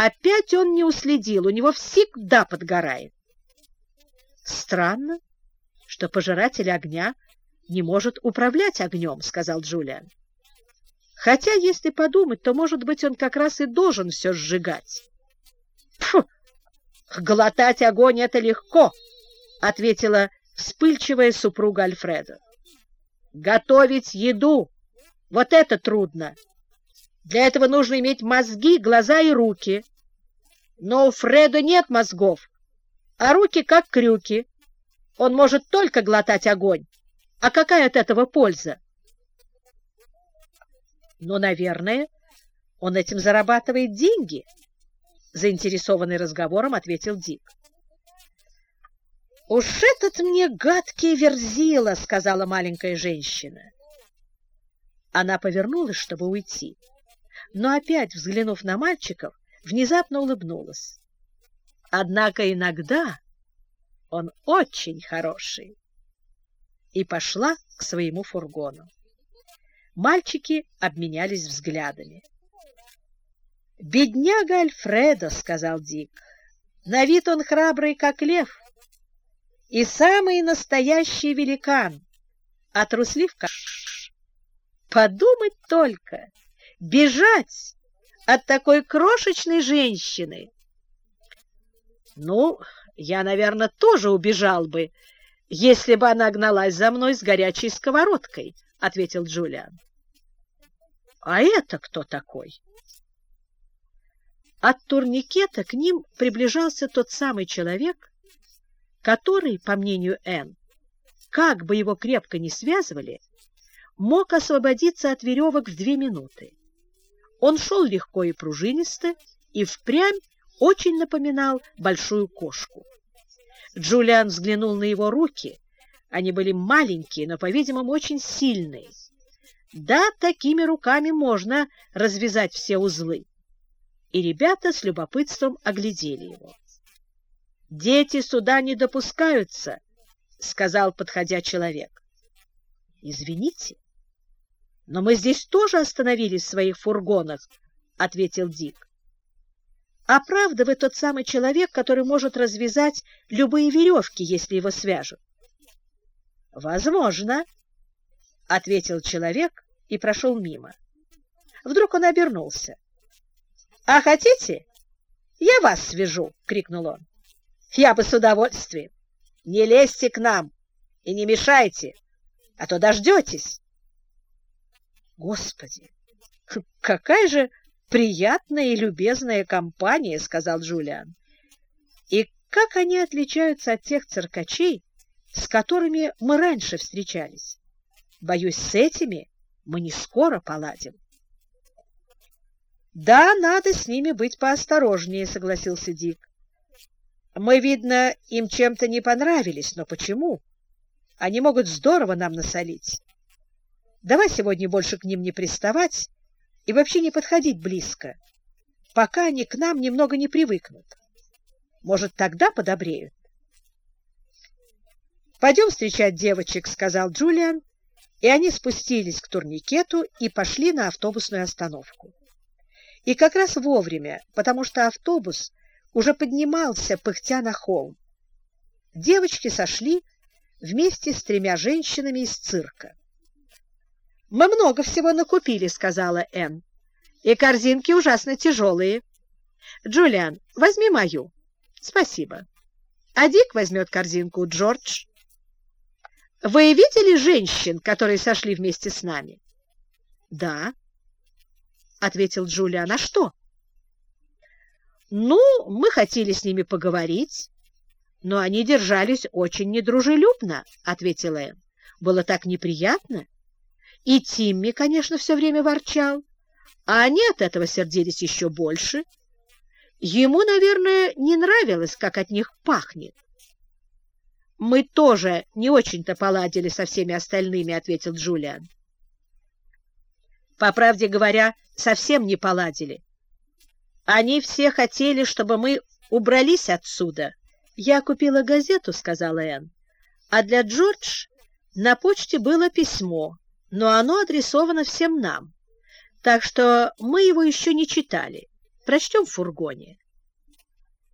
Опять он не уследил, у него всегда подгорает. Странно, что пожиратель огня не может управлять огнем, сказал Джулиан. Хотя, если подумать, то, может быть, он как раз и должен все сжигать. Фу! Глотать огонь — это легко, — ответила вспыльчивая супруга Альфреда. Готовить еду — вот это трудно. Для этого нужно иметь мозги, глаза и руки. Но у Фреда нет мозгов, а руки как крюки. Он может только глотать огонь. А какая от этого польза? Но, наверное, он этим зарабатывает деньги, заинтересованный разговором ответил Дик. «Уж этот мне гадкий верзила!» — сказала маленькая женщина. Она повернулась, чтобы уйти, но опять, взглянув на мальчиков, внезапно улыбнулась. Однако иногда он очень хороший. И пошла к своему фургону. Мальчики обменялись взглядами. «Бедняга Альфредо», — сказал Дик. «На вид он храбрый, как лев, и самый настоящий великан, а труслив как... Подумать только, бежать от такой крошечной женщины!» «Ну, я, наверное, тоже убежал бы, если бы она гналась за мной с горячей сковородкой», — ответил Джулиан. А это кто такой? От турникета к ним приближался тот самый человек, который, по мнению Энн, как бы его крепко не связывали, мог освободиться от веревок в две минуты. Он шел легко и пружинисто и впрямь очень напоминал большую кошку. Джулиан взглянул на его руки. Они были маленькие, но, по-видимому, очень сильные. Да, такими руками можно развязать все узлы. И ребята с любопытством оглядели его. «Дети сюда не допускаются», — сказал, подходя человек. «Извините, но мы здесь тоже остановились в своих фургонах», — ответил Дик. «А правда вы тот самый человек, который может развязать любые веревки, если его свяжут?» «Возможно», — ответил человек и прошел мимо. Вдруг он обернулся. «А хотите, я вас свяжу!» — крикнул он. «Я бы с удовольствием! Не лезьте к нам и не мешайте, а то дождетесь!» «Господи, какая же приятная и любезная компания!» — сказал Джулиан. «И как они отличаются от тех циркачей, с которыми мы раньше встречались? Боюсь, с этими мы не скоро поладим. Да, надо с ними быть поосторожнее, согласился Дик. Мы, видно, им чем-то не понравились, но почему? Они могут здорово нам насолить. Давай сегодня больше к ним не приставать и вообще не подходить близко, пока они к нам немного не привыкнут. Может, тогда подобреют? «Пойдем встречать девочек», — сказал Джулиан, и они спустились к турникету и пошли на автобусную остановку. И как раз вовремя, потому что автобус уже поднимался, пыхтя на холм. Девочки сошли вместе с тремя женщинами из цирка. «Мы много всего накупили», — сказала Энн, — «и корзинки ужасно тяжелые. Джулиан, возьми мою». «Спасибо». А Дик возьмет корзинку Джордж. Вы видели женщин, которые сошли вместе с нами? — Да, — ответил Джулиан. — А что? — Ну, мы хотели с ними поговорить, но они держались очень недружелюбно, — ответила Энн. — Было так неприятно. И Тимми, конечно, все время ворчал, а они от этого сердились еще больше. Ему, наверное, не нравилось, как от них пахнет. «Мы тоже не очень-то поладили со всеми остальными», — ответил Джулиан. «По правде говоря, совсем не поладили. Они все хотели, чтобы мы убрались отсюда». «Я купила газету», — сказала Энн, «а для Джордж на почте было письмо, но оно адресовано всем нам, так что мы его еще не читали. прочтем в фургоне.